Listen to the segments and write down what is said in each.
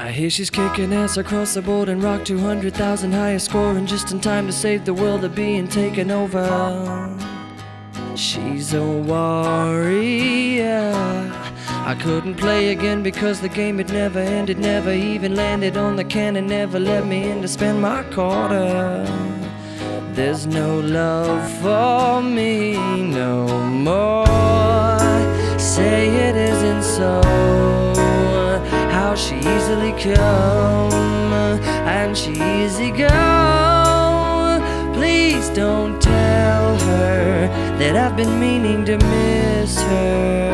I hear she's kicking ass across the board and rock 200,000 highest scoring just in time to save the world of being taken over. She's a warrior. I couldn't play again because the game had never ended, never even landed on the cannon, never let me in to spend my quarter. There's no love for me no more. Say it isn't so. How she easily come and she easy go. Please don't tell her that I've been meaning to miss her.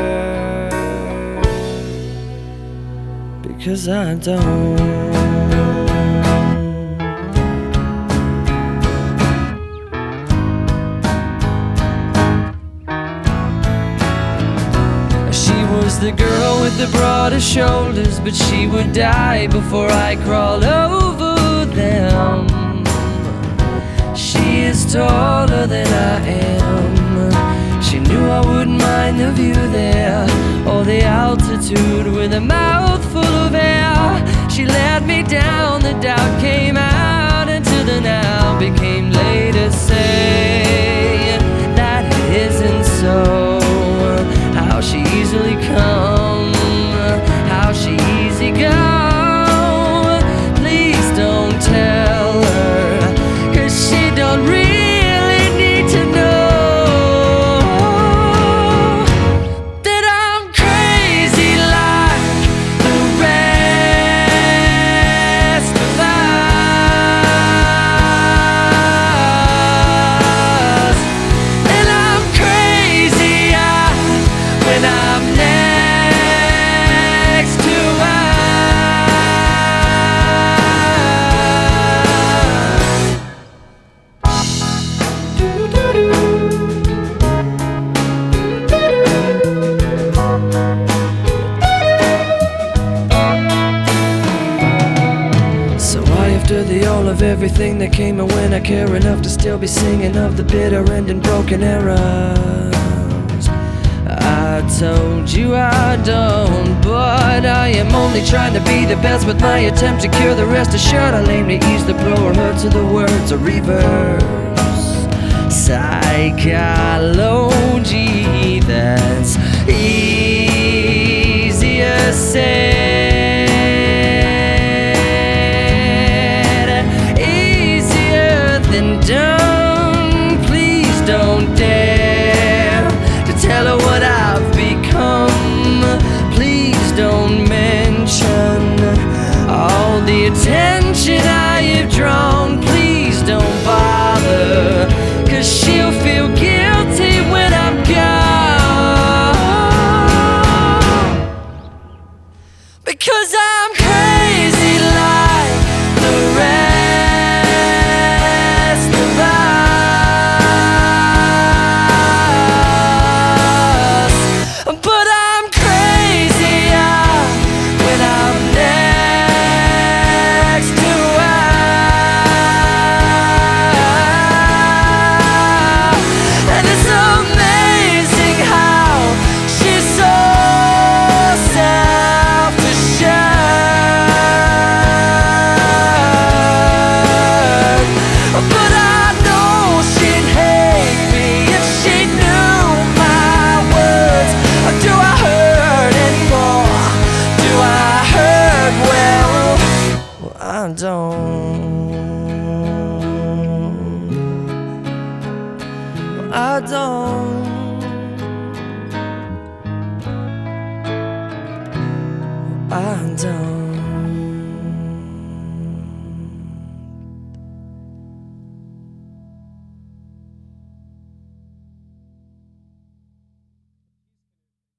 Because I don't. She was the girl with the broadest shoulders, but she would die before I crawl over them. She is taller than I am. She knew I wouldn't mind the view there or the altitude with a air. Led me down, the doubt came out into the now became later say the all of everything that came and when I care enough to still be singing of the bitter end and broken arrows. I told you I don't, but I am only trying to be the best with my attempt to cure the rest assured I'll aim to ease the blow or hurt to the words or reverse. Psychology that's easier said, easier I don't. I don't. I don't.